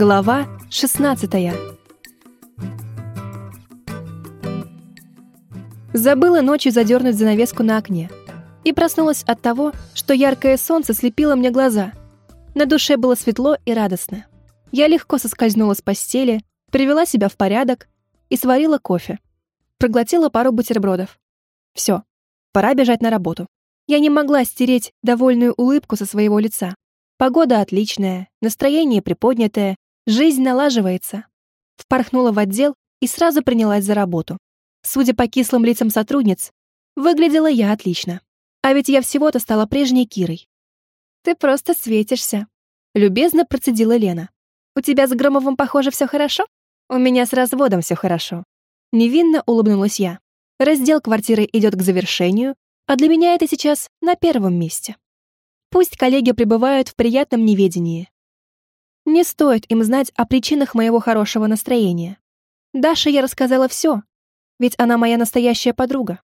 Глава 16 Забыла ночью задернуть занавеску на окне и проснулась от того, что яркое солнце слепило мне глаза. На душе было светло и радостно. Я легко соскользнула с постели, привела себя в порядок и сварила кофе. Проглотила пару бутербродов. Все, пора бежать на работу. Я не могла стереть довольную улыбку со своего лица. Погода отличная, настроение приподнятое, жизнь налаживается. Впорхнула в отдел и сразу принялась за работу. Судя по кислым лицам сотрудниц, выглядела я отлично. А ведь я всего-то стала прежней Кирой. «Ты просто светишься», — любезно процедила Лена. «У тебя с Громовым, похоже, все хорошо? У меня с разводом все хорошо». Невинно улыбнулась я. Раздел квартиры идет к завершению, а для меня это сейчас на первом месте. Пусть коллеги пребывают в приятном неведении. Не стоит им знать о причинах моего хорошего настроения. Даше я рассказала все, ведь она моя настоящая подруга.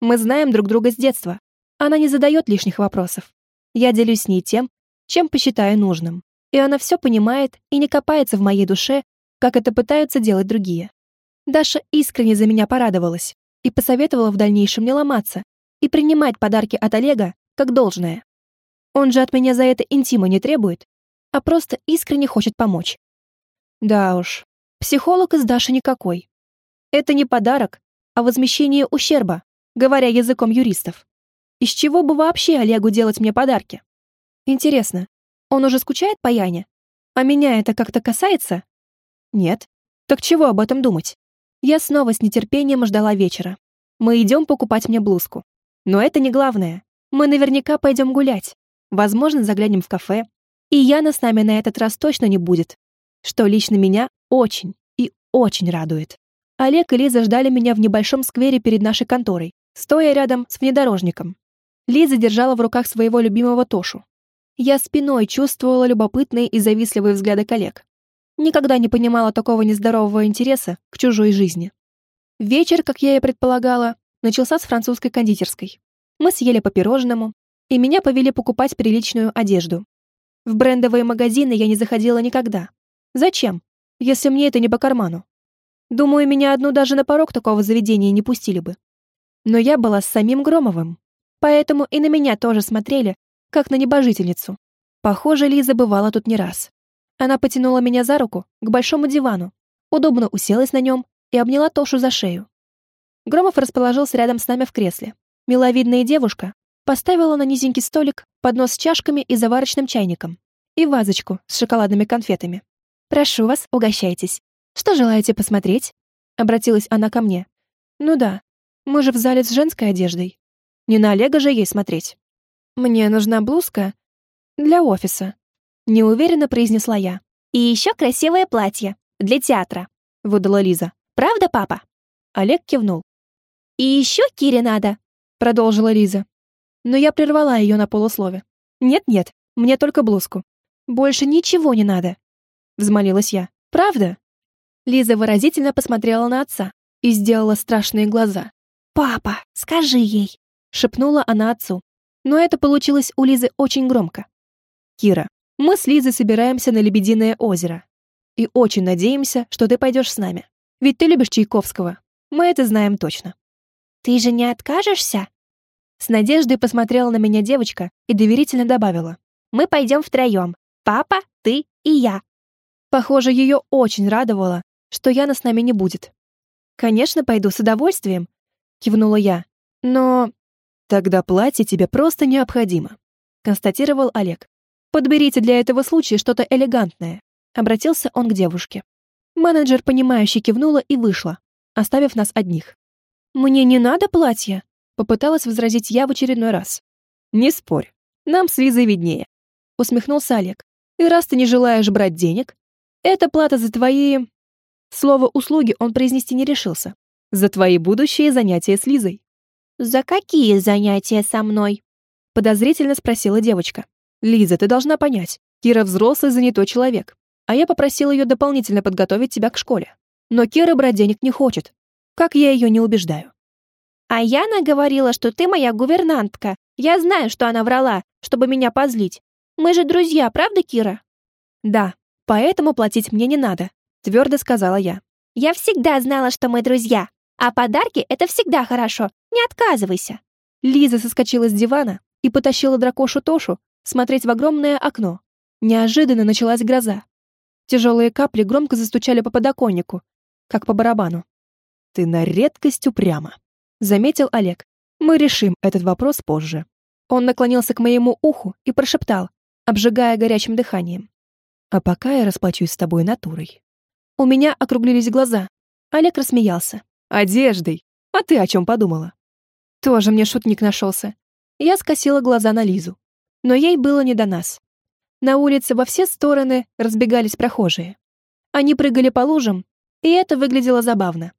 Мы знаем друг друга с детства. Она не задает лишних вопросов. Я делюсь с ней тем, чем посчитаю нужным. И она все понимает и не копается в моей душе, как это пытаются делать другие. Даша искренне за меня порадовалась и посоветовала в дальнейшем не ломаться и принимать подарки от Олега как должное. Он же от меня за это интима не требует, а просто искренне хочет помочь. Да уж, психолог из Даши никакой. Это не подарок, а возмещение ущерба, говоря языком юристов. Из чего бы вообще Олегу делать мне подарки? Интересно, он уже скучает по Яне? А меня это как-то касается? Нет. Так чего об этом думать? Я снова с нетерпением ждала вечера. Мы идем покупать мне блузку. Но это не главное. Мы наверняка пойдем гулять. Возможно, заглянем в кафе. И Яна с нами на этот раз точно не будет. Что лично меня очень и очень радует. Олег и Лиза ждали меня в небольшом сквере перед нашей конторой, стоя рядом с внедорожником. Лиза держала в руках своего любимого Тошу. Я спиной чувствовала любопытные и завистливые взгляды коллег. Никогда не понимала такого нездорового интереса к чужой жизни. Вечер, как я и предполагала, начался с французской кондитерской. Мы съели по пирожному, и меня повели покупать приличную одежду. В брендовые магазины я не заходила никогда. Зачем, если мне это не по карману? Думаю, меня одну даже на порог такого заведения не пустили бы. Но я была с самим Громовым, поэтому и на меня тоже смотрели, как на небожительницу. Похоже, Лиза бывала тут не раз. Она потянула меня за руку к большому дивану, удобно уселась на нем и обняла Тошу за шею. Громов расположился рядом с нами в кресле. Миловидная девушка поставила на низенький столик поднос с чашками и заварочным чайником и вазочку с шоколадными конфетами. «Прошу вас, угощайтесь. Что желаете посмотреть?» Обратилась она ко мне. «Ну да, мы же в зале с женской одеждой. Не на Олега же ей смотреть. Мне нужна блузка для офиса», неуверенно произнесла я. «И еще красивое платье для театра», выдала Лиза. «Правда, папа?» Олег кивнул. «И еще Кире надо», продолжила Лиза. Но я прервала ее на полуслове. «Нет-нет, мне только блузку. Больше ничего не надо», взмолилась я. «Правда?» Лиза выразительно посмотрела на отца и сделала страшные глаза. «Папа, скажи ей!» шепнула она отцу. Но это получилось у Лизы очень громко. «Кира, мы с Лизой собираемся на Лебединое озеро. И очень надеемся, что ты пойдешь с нами. Ведь ты любишь Чайковского. Мы это знаем точно». «Ты же не откажешься?» С надеждой посмотрела на меня девочка и доверительно добавила. «Мы пойдем втроем. Папа, ты и я». Похоже, ее очень радовало, что Яна с нами не будет. «Конечно, пойду с удовольствием», — кивнула я. «Но...» «Тогда платье тебе просто необходимо», — констатировал Олег. «Подберите для этого случая что-то элегантное», — обратился он к девушке. Менеджер, понимающе кивнула и вышла, оставив нас одних. «Мне не надо платье», — попыталась возразить я в очередной раз. «Не спорь, нам с Лизой виднее», — усмехнулся Олег. «И раз ты не желаешь брать денег, это плата за твои...» Слово «услуги» он произнести не решился. «За твои будущие занятия с Лизой». «За какие занятия со мной?» — подозрительно спросила девочка. «Лиза, ты должна понять, Кира взрослый занятой человек, а я попросил ее дополнительно подготовить тебя к школе. Но Кира брать денег не хочет, как я ее не убеждаю. А Яна говорила, что ты моя гувернантка. Я знаю, что она врала, чтобы меня позлить. Мы же друзья, правда, Кира? Да, Поэтому платить мне не надо, твердо сказала я. Я всегда знала, что мы друзья. А подарки — это всегда хорошо. Не отказывайся. Лиза соскочила с дивана и потащила дракошу Тошу смотреть в огромное окно. Неожиданно началась гроза. Тяжелые капли громко застучали по подоконнику, как по барабану. «Ты на редкость упряма», — заметил Олег. «Мы решим этот вопрос позже». Он наклонился к моему уху и прошептал, обжигая горячим дыханием. «А пока я расплачусь с тобой натурой». У меня округлились глаза. Олег рассмеялся. «Одеждой. А ты о чем подумала?» Тоже мне шутник нашелся. Я скосила глаза на Лизу. Но ей было не до нас. На улице во все стороны разбегались прохожие. Они прыгали по лужам, и это выглядело забавно.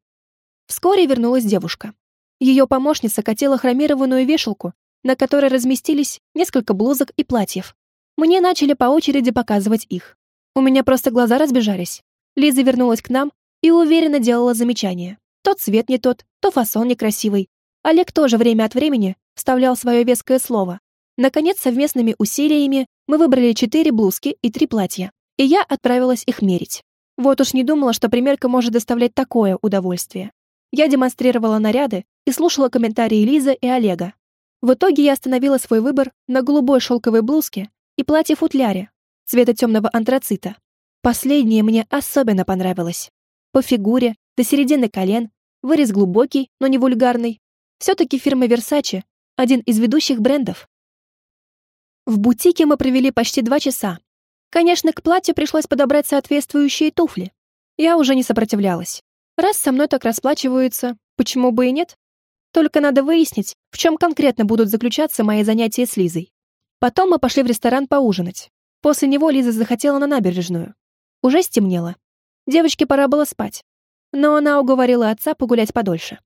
Вскоре вернулась девушка. Ее помощница катила хромированную вешалку, на которой разместились несколько блузок и платьев. Мне начали по очереди показывать их. У меня просто глаза разбежались. Лиза вернулась к нам и уверенно делала замечания. То цвет не тот, то фасон некрасивый, Олег тоже время от времени вставлял свое веское слово. Наконец, совместными усилиями мы выбрали четыре блузки и три платья, и я отправилась их мерить. Вот уж не думала, что примерка может доставлять такое удовольствие. Я демонстрировала наряды и слушала комментарии Лизы и Олега. В итоге я остановила свой выбор на голубой шелковой блузке и платье-футляре цвета темного антрацита. Последнее мне особенно понравилось. По фигуре, до середины колен, вырез глубокий, но не вульгарный, все-таки фирма Versace – один из ведущих брендов. В бутике мы провели почти два часа. Конечно, к платью пришлось подобрать соответствующие туфли. Я уже не сопротивлялась. Раз со мной так расплачиваются, почему бы и нет? Только надо выяснить, в чем конкретно будут заключаться мои занятия с Лизой. Потом мы пошли в ресторан поужинать. После него Лиза захотела на набережную. Уже стемнело. Девочке пора было спать. Но она уговорила отца погулять подольше.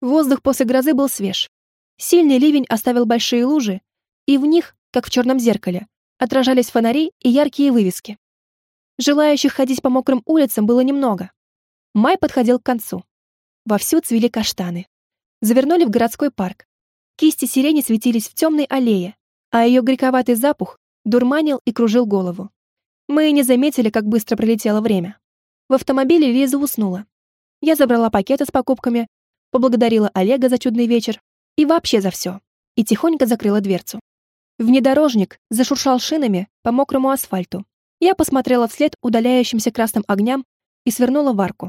Воздух после грозы был свеж. Сильный ливень оставил большие лужи, и в них, как в черном зеркале, отражались фонари и яркие вывески. Желающих ходить по мокрым улицам было немного. Май подходил к концу. Вовсю цвели каштаны. Завернули в городской парк. Кисти сирени светились в темной аллее, а ее горьковатый запах дурманил и кружил голову. Мы не заметили, как быстро пролетело время. В автомобиле Лиза уснула. Я забрала пакеты с покупками, поблагодарила Олега за чудный вечер и вообще за все, и тихонько закрыла дверцу. Внедорожник зашуршал шинами по мокрому асфальту. Я посмотрела вслед удаляющимся красным огням и свернула в арку.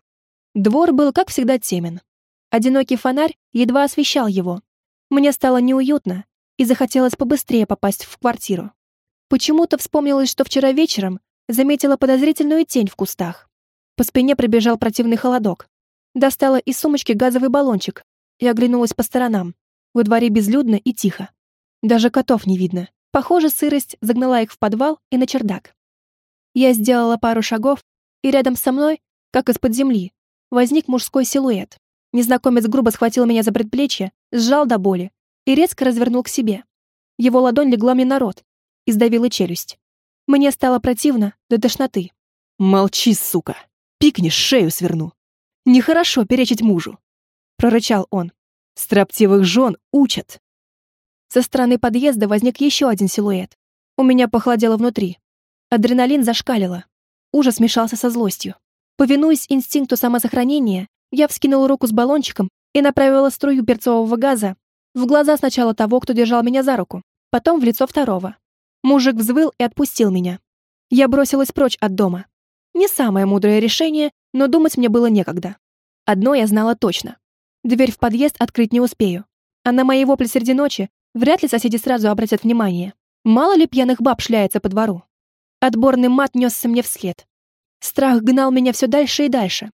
Двор был, как всегда, темен. Одинокий фонарь едва освещал его. Мне стало неуютно, и захотелось побыстрее попасть в квартиру. Почему-то вспомнилось, что вчера вечером заметила подозрительную тень в кустах. По спине пробежал противный холодок. Достала из сумочки газовый баллончик и оглянулась по сторонам. Во дворе безлюдно и тихо. Даже котов не видно. Похоже, сырость загнала их в подвал и на чердак. Я сделала пару шагов, и рядом со мной, как из-под земли, возник мужской силуэт. Незнакомец грубо схватил меня за предплечье, сжал до боли и резко развернул к себе. Его ладонь легла мне на рот и сдавила челюсть. Мне стало противно до тошноты. «Молчи, сука! Пикнешь, шею сверну!» Нехорошо перечить мужу, прорычал он. Строптивых жен учат. Со стороны подъезда возник еще один силуэт. У меня похолодело внутри. Адреналин зашкалило. Ужас смешался со злостью. Повинуясь инстинкту самосохранения, я вскинула руку с баллончиком и направила струю перцового газа в глаза сначала того, кто держал меня за руку, потом в лицо второго. Мужик взвыл и отпустил меня. Я бросилась прочь от дома. Не самое мудрое решение, но думать мне было некогда. Одно я знала точно. Дверь в подъезд открыть не успею. А на мои вопли среди ночи вряд ли соседи сразу обратят внимание. Мало ли пьяных баб шляется по двору. Отборный мат несся мне вслед. Страх гнал меня все дальше и дальше.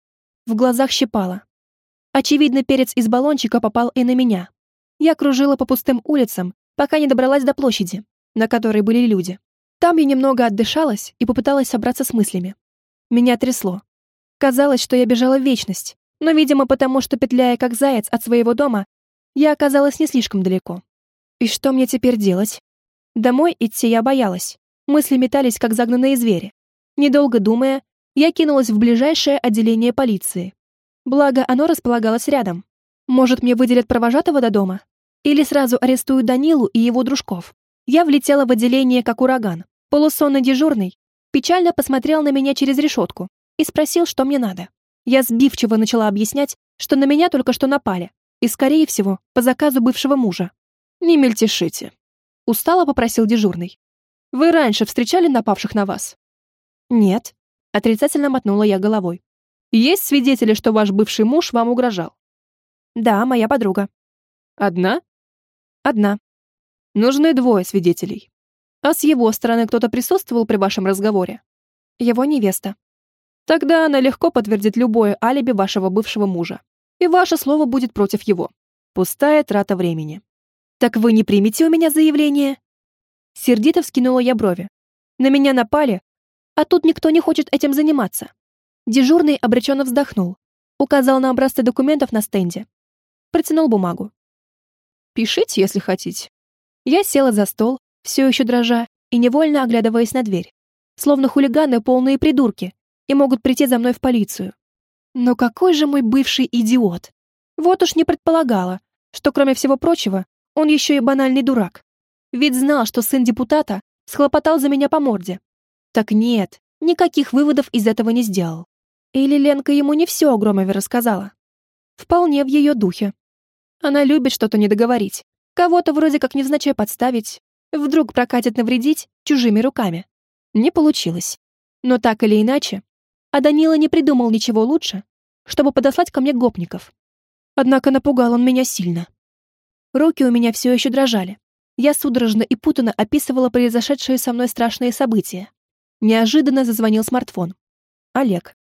В глазах щипало. Очевидно, перец из баллончика попал и на меня. Я кружила по пустым улицам, пока не добралась до площади, на которой были люди. Там я немного отдышалась и попыталась собраться с мыслями. Меня трясло. Казалось, что я бежала в вечность, но, видимо, потому что, петляя как заяц от своего дома, я оказалась не слишком далеко. И что мне теперь делать? Домой идти я боялась. Мысли метались, как загнанные звери. Недолго думая, я кинулась в ближайшее отделение полиции. Благо, оно располагалось рядом. Может, мне выделят провожатого до дома? Или сразу арестуют Данилу и его дружков? Я влетела в отделение как ураган. Полусонный дежурный Печально посмотрел на меня через решетку и спросил, что мне надо. Я сбивчиво начала объяснять, что на меня только что напали, и, скорее всего, по заказу бывшего мужа. «Не мельтешите», — устало попросил дежурный. «Вы раньше встречали напавших на вас?» «Нет», — отрицательно мотнула я головой. «Есть свидетели, что ваш бывший муж вам угрожал?» «Да, моя подруга». «Одна?» «Одна». «Нужны двое свидетелей. А с его стороны кто-то присутствовал при вашем разговоре?» «Его невеста». «Тогда она легко подтвердит любое алиби вашего бывшего мужа, и ваше слово будет против его. Пустая трата времени». «Так вы не примете у меня заявление?» Сердито вскинула я брови. «На меня напали, а тут никто не хочет этим заниматься». Дежурный обреченно вздохнул, указал на образцы документов на стенде. Протянул бумагу. «Пишите, если хотите». Я села за стол, все еще дрожа и невольно оглядываясь на дверь. Словно хулиганы полные придурки и могут прийти за мной в полицию. Но какой же мой бывший идиот! Вот уж не предполагала, что, кроме всего прочего, он еще и банальный дурак. Ведь знал, что сын депутата схлопотал за меня по морде. Так нет, никаких выводов из этого не сделал. Или Ленка ему не все о Громове рассказала? Вполне в ее духе. Она любит что-то не договорить, кого-то вроде как невзначай подставить, Вдруг прокатит навредить чужими руками. Не получилось. Но так или иначе, а Данила не придумал ничего лучше, чтобы подослать ко мне гопников. Однако напугал он меня сильно. Руки у меня все еще дрожали. Я судорожно и путанно описывала произошедшие со мной страшные события. Неожиданно зазвонил смартфон. Олег.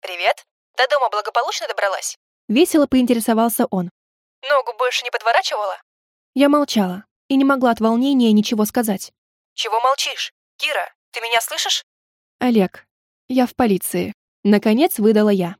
«Привет. До дома благополучно добралась?» Весело поинтересовался он. «Ногу больше не подворачивала?» Я молчала и не могла от волнения ничего сказать. «Чего молчишь? Кира, ты меня слышишь?» «Олег, я в полиции». Наконец выдала я.